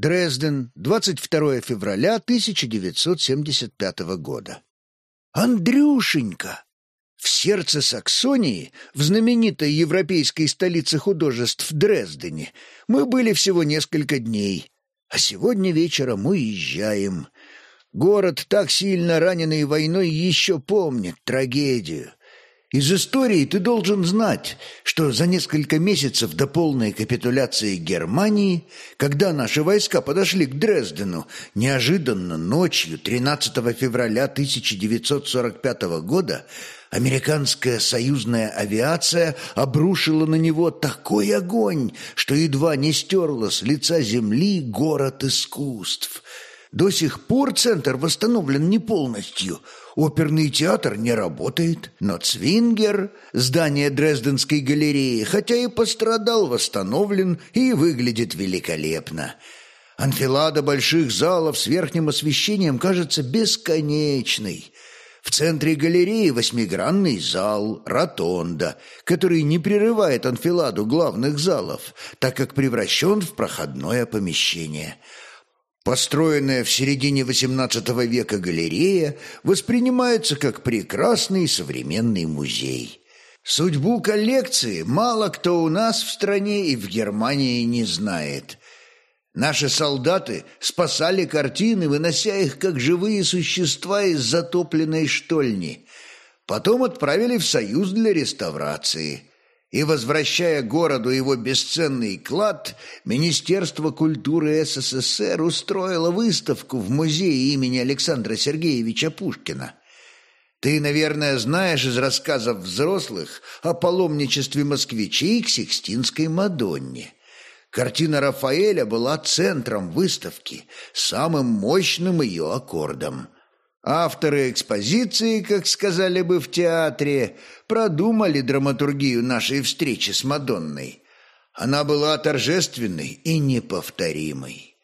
Дрезден, 22 февраля 1975 года. Андрюшенька! В сердце Саксонии, в знаменитой европейской столице художеств Дрездене, мы были всего несколько дней, а сегодня вечером уезжаем. Город, так сильно раненый войной, еще помнит трагедию. Из истории ты должен знать, что за несколько месяцев до полной капитуляции Германии, когда наши войска подошли к Дрездену, неожиданно ночью 13 февраля 1945 года американская союзная авиация обрушила на него такой огонь, что едва не стерла с лица земли город искусств. До сих пор центр восстановлен не полностью – Оперный театр не работает, но Цвингер, здание Дрезденской галереи, хотя и пострадал, восстановлен и выглядит великолепно. Анфилада больших залов с верхним освещением кажется бесконечной. В центре галереи восьмигранный зал, ротонда, который не прерывает анфиладу главных залов, так как превращен в проходное помещение – Построенная в середине XVIII века галерея воспринимается как прекрасный современный музей. Судьбу коллекции мало кто у нас в стране и в Германии не знает. Наши солдаты спасали картины, вынося их как живые существа из затопленной штольни. Потом отправили в Союз для реставрации – и, возвращая городу его бесценный клад, Министерство культуры СССР устроило выставку в музее имени Александра Сергеевича Пушкина. Ты, наверное, знаешь из рассказов взрослых о паломничестве москвичей к Сикстинской Мадонне. Картина Рафаэля была центром выставки, самым мощным ее аккордом – Авторы экспозиции, как сказали бы в театре, продумали драматургию нашей встречи с Мадонной. Она была торжественной и неповторимой.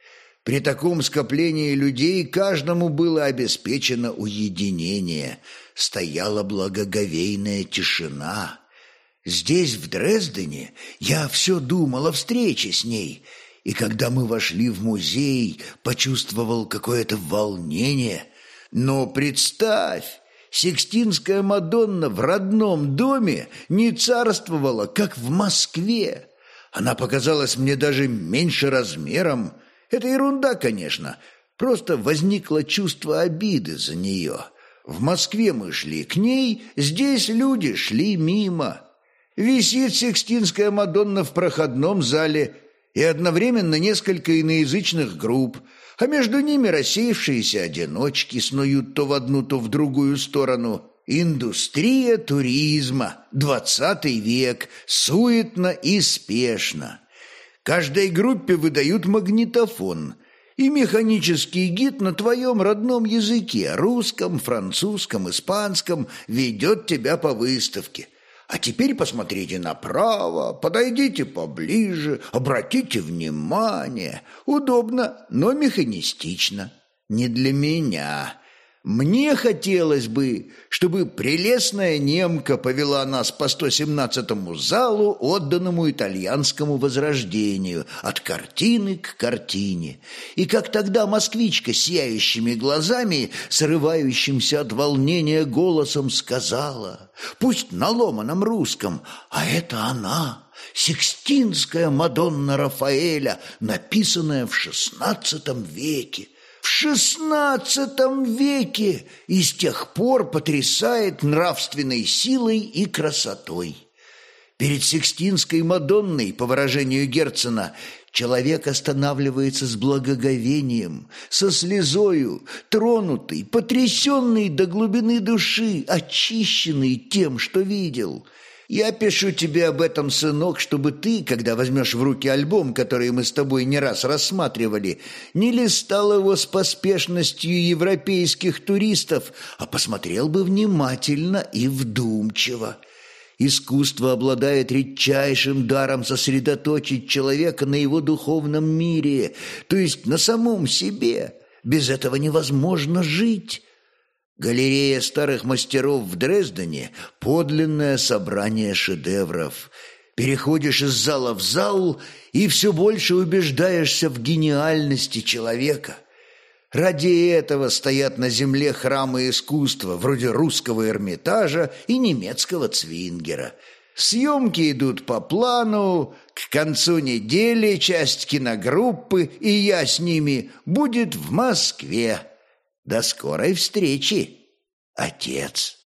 При таком скоплении людей каждому было обеспечено уединение, стояла благоговейная тишина. Здесь, в Дрездене, я все думал о встрече с ней, и когда мы вошли в музей, почувствовал какое-то волнение – но представь, Сикстинская Мадонна в родном доме не царствовала, как в Москве. Она показалась мне даже меньше размером. Это ерунда, конечно. Просто возникло чувство обиды за нее. В Москве мы шли к ней, здесь люди шли мимо. Висит Сикстинская Мадонна в проходном зале и одновременно несколько иноязычных групп – а между ними рассеявшиеся одиночки снуют то в одну, то в другую сторону. Индустрия туризма, двадцатый век, суетно и спешно. Каждой группе выдают магнитофон и механический гид на твоем родном языке, русском, французском, испанском, ведет тебя по выставке – а теперь посмотрите направо, подойдите поближе, обратите внимание. Удобно, но механистично. Не для меня. Мне хотелось бы, чтобы прелестная немка повела нас по 117-му залу, отданному итальянскому возрождению, от картины к картине. И как тогда москвичка сияющими глазами, срывающимся от волнения голосом сказала, пусть на ломаном русском, а это она, Сикстинская Мадонна Рафаэля, написанная в XVI веке, в шестнадцатом веке и с тех пор потрясает нравственной силой и красотой. Перед Сикстинской Мадонной, по выражению Герцена, человек останавливается с благоговением, со слезою, тронутый, потрясенный до глубины души, очищенный тем, что видел – я пишу тебе об этом, сынок, чтобы ты, когда возьмешь в руки альбом, который мы с тобой не раз рассматривали, не листал его с поспешностью европейских туристов, а посмотрел бы внимательно и вдумчиво. Искусство обладает редчайшим даром сосредоточить человека на его духовном мире, то есть на самом себе. Без этого невозможно жить. Галерея старых мастеров в Дрездене – подлинное собрание шедевров. Переходишь из зала в зал и все больше убеждаешься в гениальности человека. Ради этого стоят на земле храмы искусства, вроде русского Эрмитажа и немецкого Цвингера. Съемки идут по плану, к концу недели часть киногруппы, и я с ними, будет в Москве. До скорой встречи, отец.